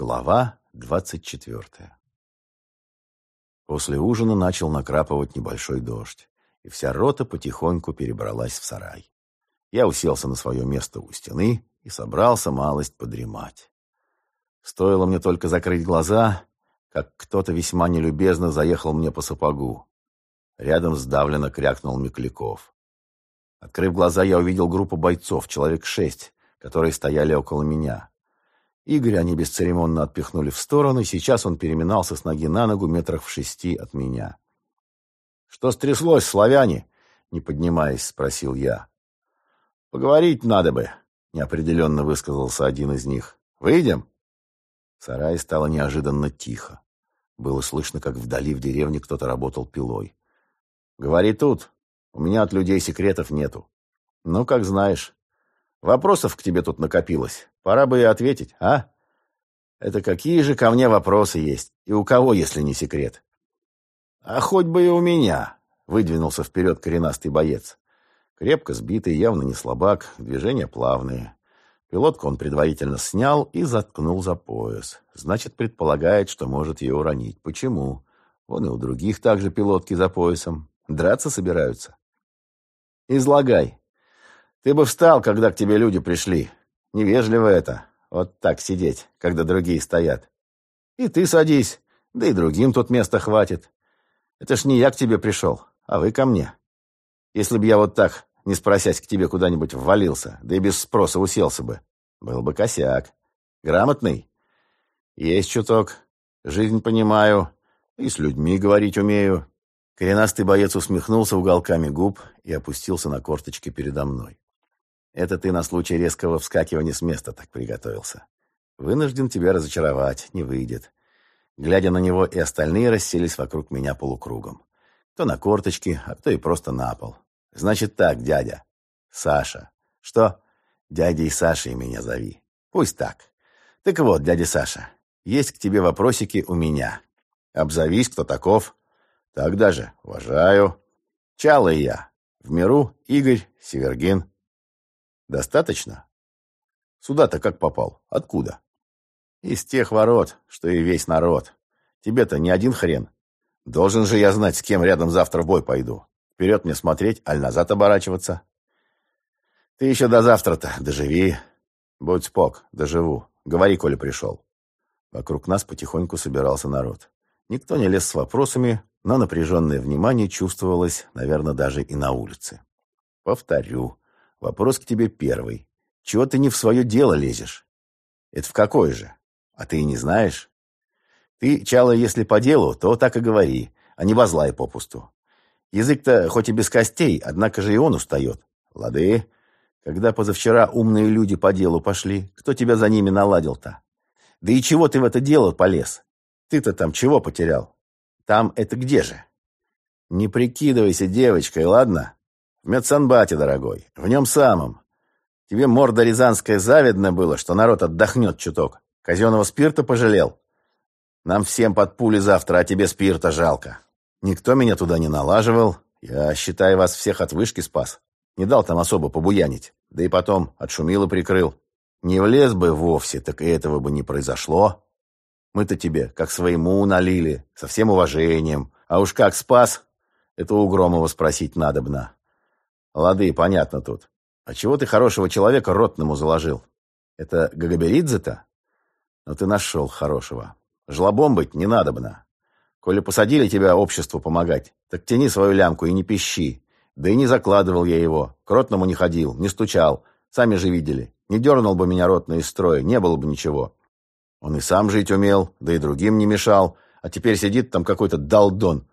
Глава двадцать четвертая После ужина начал накрапывать небольшой дождь, и вся рота потихоньку перебралась в сарай. Я уселся на свое место у стены и собрался малость подремать. Стоило мне только закрыть глаза, как кто-то весьма нелюбезно заехал мне по сапогу. Рядом сдавленно крякнул Микляков. Открыв глаза, я увидел группу бойцов, человек шесть, которые стояли около меня. Игоря они бесцеремонно отпихнули в сторону, сейчас он переминался с ноги на ногу метрах в шести от меня. «Что стряслось, славяне?» — не поднимаясь, спросил я. «Поговорить надо бы», — неопределенно высказался один из них. «Выйдем?» В стало неожиданно тихо. Было слышно, как вдали в деревне кто-то работал пилой. «Говори тут. У меня от людей секретов нету. Ну, как знаешь. Вопросов к тебе тут накопилось. Пора бы и ответить, а? Это какие же ко мне вопросы есть? И у кого, если не секрет? А хоть бы и у меня, выдвинулся вперед коренастый боец. Крепко сбитый, явно не слабак, движения плавные. Пилотку он предварительно снял и заткнул за пояс. Значит, предполагает, что может ее уронить. Почему? Вон и у других также пилотки за поясом. Драться собираются. Излагай. Ты бы встал, когда к тебе люди пришли. Невежливо это. Вот так сидеть, когда другие стоят. И ты садись, да и другим тут места хватит. Это ж не я к тебе пришел, а вы ко мне. Если бы я вот так, не спросясь, к тебе куда-нибудь ввалился, да и без спроса уселся бы, был бы косяк. Грамотный? Есть чуток. Жизнь понимаю. И с людьми говорить умею. Коренастый боец усмехнулся уголками губ и опустился на корточки передо мной. Это ты на случай резкого вскакивания с места так приготовился. Вынужден тебя разочаровать, не выйдет. Глядя на него, и остальные расселись вокруг меня полукругом. Кто на корточки, а кто и просто на пол. Значит так, дядя. Саша. Что? Дядей Сашей меня зови. Пусть так. Так вот, дядя Саша, есть к тебе вопросики у меня. Обзовись, кто таков. Так даже. Уважаю. Чало и я. В миру Игорь Севергин. Достаточно? Сюда-то как попал? Откуда? Из тех ворот, что и весь народ. Тебе-то не один хрен. Должен же я знать, с кем рядом завтра в бой пойду. Вперед мне смотреть, аль назад оборачиваться. Ты еще до завтра-то доживи. Будь спок, доживу. Говори, коли пришел. Вокруг нас потихоньку собирался народ. Никто не лез с вопросами, но напряженное внимание чувствовалось, наверное, даже и на улице. Повторю. Вопрос к тебе первый. Чего ты не в свое дело лезешь? Это в какое же? А ты и не знаешь? Ты, Чало, если по делу, то так и говори, а не возлай попусту. Язык-то хоть и без костей, однако же и он устает. Лады? Когда позавчера умные люди по делу пошли, кто тебя за ними наладил-то? Да и чего ты в это дело полез? Ты-то там чего потерял? Там это где же? Не прикидывайся девочкой, ладно? В медсанбате, дорогой, в нем самом. Тебе морда рязанская завидно было, что народ отдохнет чуток. Казенного спирта пожалел. Нам всем под пули завтра, а тебе спирта жалко. Никто меня туда не налаживал. Я, считай, вас всех от вышки спас. Не дал там особо побуянить. Да и потом отшумил и прикрыл. Не влез бы вовсе, так и этого бы не произошло. Мы-то тебе, как своему, налили, со всем уважением. А уж как спас, это у Громова спросить надобно. Лады, понятно тут. А чего ты хорошего человека ротному заложил? Это Гагаберидзе-то? Но ты нашел хорошего. Жлобом быть не надобно. Коли посадили тебя обществу помогать, так тяни свою лямку и не пищи. Да и не закладывал я его. К ротному не ходил, не стучал. Сами же видели. Не дернул бы меня ротный из строя, не было бы ничего. Он и сам жить умел, да и другим не мешал. А теперь сидит там какой-то долдон.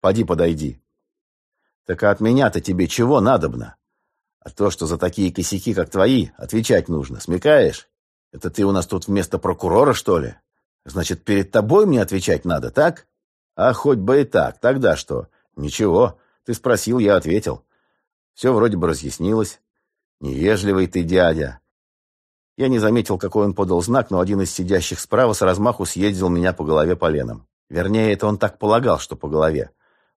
Поди подойди. Так а от меня-то тебе чего надобно? А то, что за такие косяки, как твои, отвечать нужно, смекаешь? Это ты у нас тут вместо прокурора, что ли? Значит, перед тобой мне отвечать надо, так? А хоть бы и так, тогда что? Ничего, ты спросил, я ответил. Все вроде бы разъяснилось. Невежливый ты, дядя. Я не заметил, какой он подал знак, но один из сидящих справа с размаху съездил меня по голове поленом. Вернее, это он так полагал, что по голове.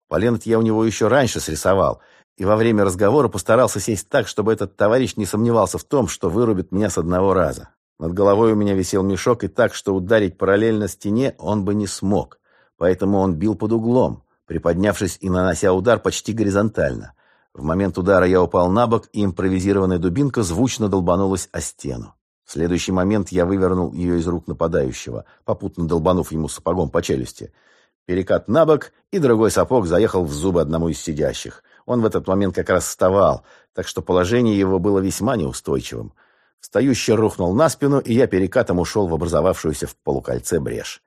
Полент я у него еще раньше срисовал, и во время разговора постарался сесть так, чтобы этот товарищ не сомневался в том, что вырубит меня с одного раза. Над головой у меня висел мешок, и так, что ударить параллельно стене он бы не смог. Поэтому он бил под углом, приподнявшись и нанося удар почти горизонтально. В момент удара я упал на бок, и импровизированная дубинка звучно долбанулась о стену. В следующий момент я вывернул ее из рук нападающего, попутно долбанув ему сапогом по челюсти. Перекат на бок, и другой сапог заехал в зубы одному из сидящих. Он в этот момент как раз вставал, так что положение его было весьма неустойчивым. Встающий рухнул на спину, и я перекатом ушел в образовавшуюся в полукольце брешь.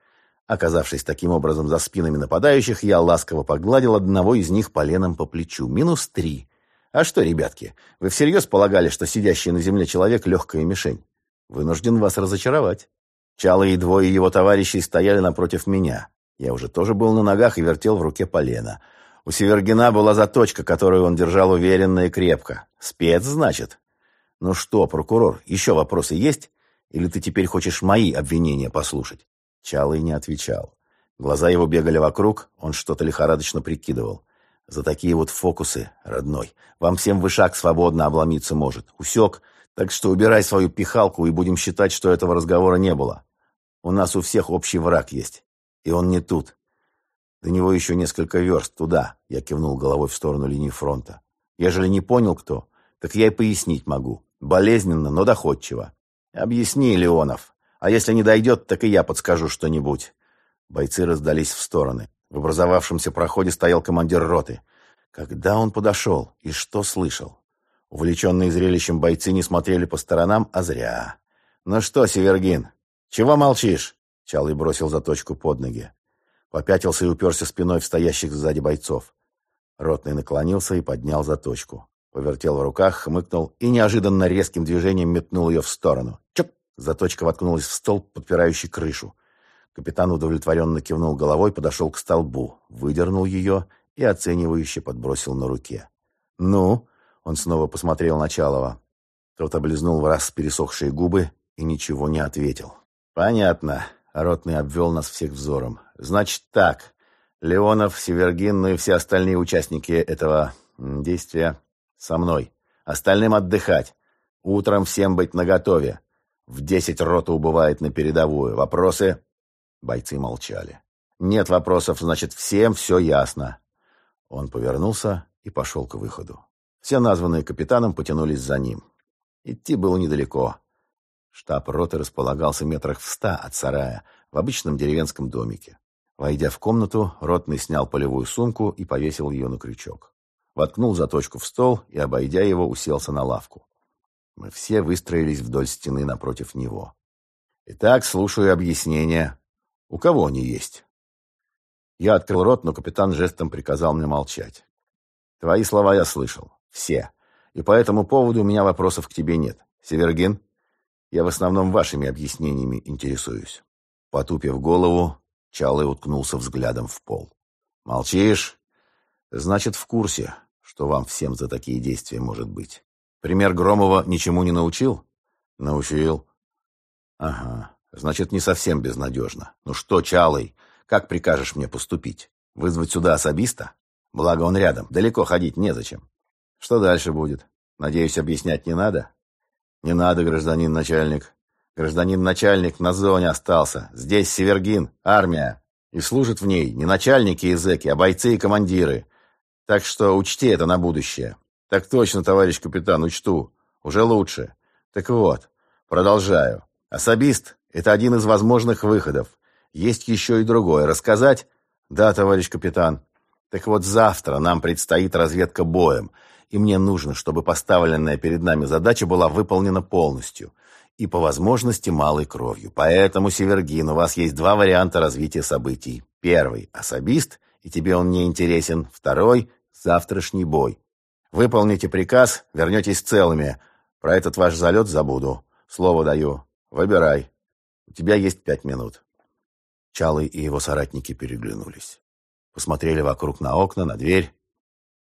Оказавшись таким образом за спинами нападающих, я ласково погладил одного из них поленом по плечу. Минус три. А что, ребятки, вы всерьез полагали, что сидящий на земле человек — легкая мишень? Вынужден вас разочаровать. Чало и двое его товарищей стояли напротив меня. Я уже тоже был на ногах и вертел в руке полено. У Севергина была заточка, которую он держал уверенно и крепко. Спец, значит? Ну что, прокурор, еще вопросы есть? Или ты теперь хочешь мои обвинения послушать? Чалый не отвечал. Глаза его бегали вокруг, он что-то лихорадочно прикидывал. За такие вот фокусы, родной, вам всем вышаг свободно обломиться может. Усек? Так что убирай свою пихалку и будем считать, что этого разговора не было. У нас у всех общий враг есть. И он не тут. До него еще несколько верст туда, я кивнул головой в сторону линии фронта. Ежели не понял кто, так я и пояснить могу. Болезненно, но доходчиво. Объясни, Леонов. А если не дойдет, так и я подскажу что-нибудь. Бойцы раздались в стороны. В образовавшемся проходе стоял командир роты. Когда он подошел и что слышал? Увлеченные зрелищем бойцы не смотрели по сторонам, а зря. «Ну что, Севергин, чего молчишь?» Чалый бросил заточку под ноги. Попятился и уперся спиной в стоящих сзади бойцов. Ротный наклонился и поднял заточку. Повертел в руках, хмыкнул и неожиданно резким движением метнул ее в сторону. Чоп! Заточка воткнулась в столб, подпирающий крышу. Капитан удовлетворенно кивнул головой, подошел к столбу, выдернул ее и оценивающе подбросил на руке. «Ну?» — он снова посмотрел на Чалова. Тот облизнул в раз пересохшие губы и ничего не ответил. «Понятно». Ротный обвел нас всех взором. Значит так, Леонов, Севергин, ну и все остальные участники этого действия со мной. Остальным отдыхать. Утром всем быть наготове. В десять рота убывает на передовую. Вопросы? Бойцы молчали. Нет вопросов, значит, всем все ясно. Он повернулся и пошел к выходу. Все названные капитаном потянулись за ним. Идти было недалеко. Штаб роты располагался метрах в ста от сарая, в обычном деревенском домике. Войдя в комнату, Ротный снял полевую сумку и повесил ее на крючок. Воткнул заточку в стол и, обойдя его, уселся на лавку. Мы все выстроились вдоль стены напротив него. Итак, слушаю объяснения. У кого они есть? Я открыл рот, но капитан жестом приказал мне молчать. Твои слова я слышал. Все. И по этому поводу у меня вопросов к тебе нет. Севергин, я в основном вашими объяснениями интересуюсь. Потупив голову, Чалый уткнулся взглядом в пол. «Молчишь? Значит, в курсе, что вам всем за такие действия может быть. Пример Громова ничему не научил?» «Научил». «Ага, значит, не совсем безнадежно. Ну что, Чалый, как прикажешь мне поступить? Вызвать сюда особиста? Благо он рядом, далеко ходить незачем. Что дальше будет? Надеюсь, объяснять не надо?» «Не надо, гражданин начальник. Гражданин начальник на зоне остался. Здесь Севергин, армия. И служат в ней не начальники и зэки, а бойцы и командиры. Так что учти это на будущее. Так точно, товарищ капитан, учту. Уже лучше. Так вот, продолжаю. Особист – это один из возможных выходов. Есть еще и другое. Рассказать? Да, товарищ капитан. Так вот, завтра нам предстоит разведка боем, и мне нужно, чтобы поставленная перед нами задача была выполнена полностью – и по возможности малой кровью. Поэтому, Севергин, у вас есть два варианта развития событий. Первый – особист, и тебе он не интересен. Второй – завтрашний бой. Выполните приказ, вернетесь целыми. Про этот ваш залет забуду. Слово даю. Выбирай. У тебя есть пять минут. Чалый и его соратники переглянулись. Посмотрели вокруг на окна, на дверь.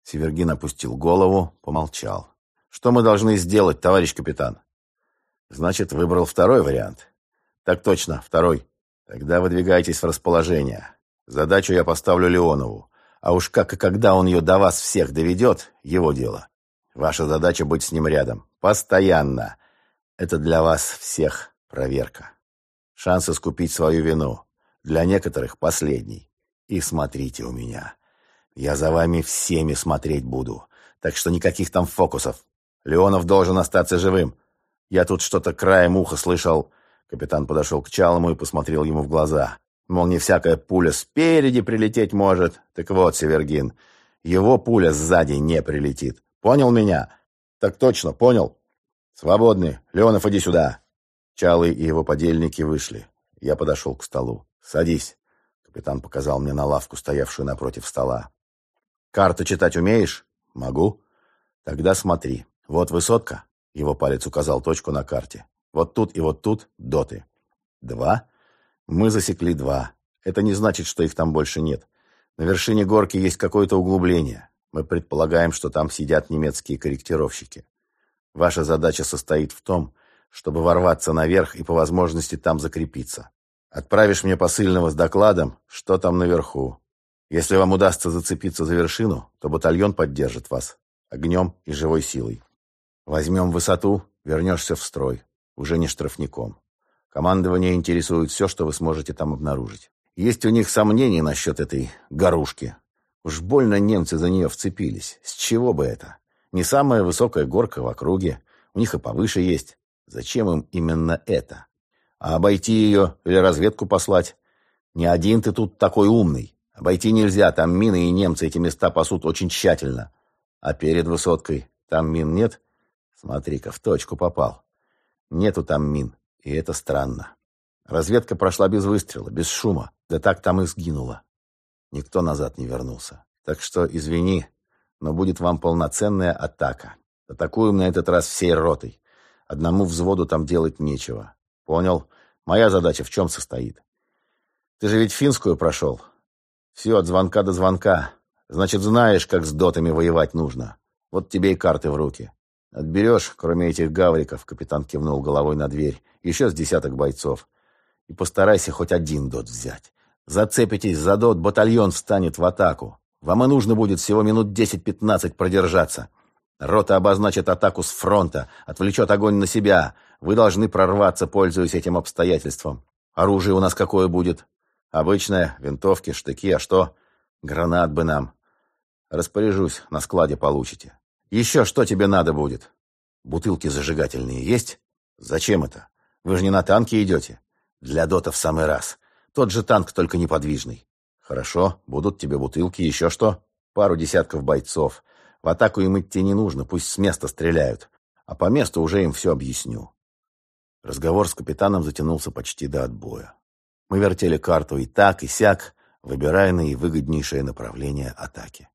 Севергин опустил голову, помолчал. «Что мы должны сделать, товарищ капитан?» Значит, выбрал второй вариант. Так точно, второй. Тогда выдвигайтесь в расположение. Задачу я поставлю Леонову. А уж как и когда он ее до вас всех доведет, его дело. Ваша задача быть с ним рядом. Постоянно. Это для вас всех Проверка. Шанс искупить свою вину. Для некоторых последний. И смотрите у меня. Я за вами всеми смотреть буду. Так что никаких там фокусов. Леонов должен остаться живым. Я тут что-то краем уха слышал. Капитан подошел к Чалому и посмотрел ему в глаза. Мол, не всякая пуля спереди прилететь может. Так вот, Севергин, его пуля сзади не прилетит. Понял меня? Так точно, понял. Свободны. Леонов, иди сюда. Чалый и его подельники вышли. Я подошел к столу. Садись. Капитан показал мне на лавку, стоявшую напротив стола. Карту читать умеешь? Могу. Тогда смотри. Вот высотка. Его палец указал точку на карте. Вот тут и вот тут доты. Два. Мы засекли два. Это не значит, что их там больше нет. На вершине горки есть какое-то углубление. Мы предполагаем, что там сидят немецкие корректировщики. Ваша задача состоит в том, чтобы ворваться наверх и по возможности там закрепиться. Отправишь мне посыльного с докладом, что там наверху. Если вам удастся зацепиться за вершину, то батальон поддержит вас огнем и живой силой. Возьмем высоту, вернешься в строй, уже не штрафником. Командование интересует все, что вы сможете там обнаружить. Есть у них сомнения насчет этой горушки. Уж больно немцы за нее вцепились. С чего бы это? Не самая высокая горка в округе. У них и повыше есть. Зачем им именно это? А обойти ее или разведку послать? Не один ты тут такой умный. Обойти нельзя, там мины и немцы эти места пасут очень тщательно. А перед высоткой там мин нет? Смотри-ка, в точку попал. Нету там мин. И это странно. Разведка прошла без выстрела, без шума. Да так там и сгинула. Никто назад не вернулся. Так что, извини, но будет вам полноценная атака. Атакуем на этот раз всей ротой. Одному взводу там делать нечего. Понял? Моя задача в чем состоит? Ты же ведь финскую прошел. Все, от звонка до звонка. Значит, знаешь, как с дотами воевать нужно. Вот тебе и карты в руки. Отберешь, кроме этих гавриков, капитан кивнул головой на дверь, еще с десяток бойцов. И постарайся хоть один дот взять. Зацепитесь за дот, батальон встанет в атаку. Вам и нужно будет всего минут 10-15 продержаться. Рота обозначит атаку с фронта, отвлечет огонь на себя. Вы должны прорваться, пользуясь этим обстоятельством. Оружие у нас какое будет? Обычное, винтовки, штыки, а что? Гранат бы нам. Распоряжусь, на складе получите. Еще что тебе надо будет? Бутылки зажигательные есть? Зачем это? Вы же не на танке идете. Для дота в самый раз. Тот же танк, только неподвижный. Хорошо, будут тебе бутылки, еще что? Пару десятков бойцов. В атаку им идти не нужно, пусть с места стреляют. А по месту уже им все объясню. Разговор с капитаном затянулся почти до отбоя. Мы вертели карту и так, и сяк, выбирая наивыгоднейшее направление атаки.